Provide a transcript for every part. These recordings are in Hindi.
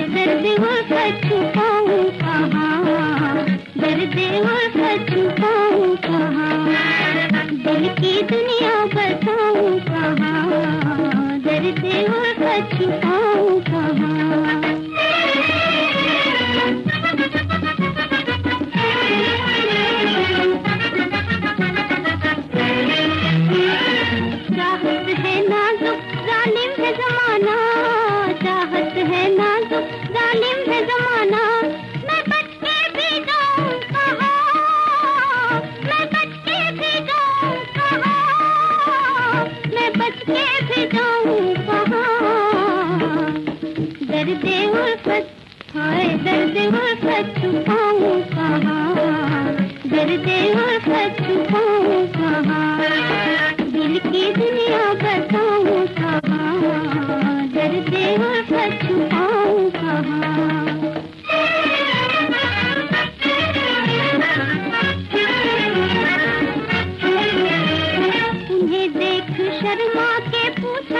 हाय वो सच पाऊँ कहाँ दर्द वो सच पाऊँ कहाँ दिल की दुनिया बताऊँ कहाँ दर्द वो सच पाऊँ कहाँ दर्द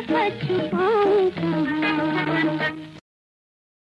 छुपाऊं कहाँ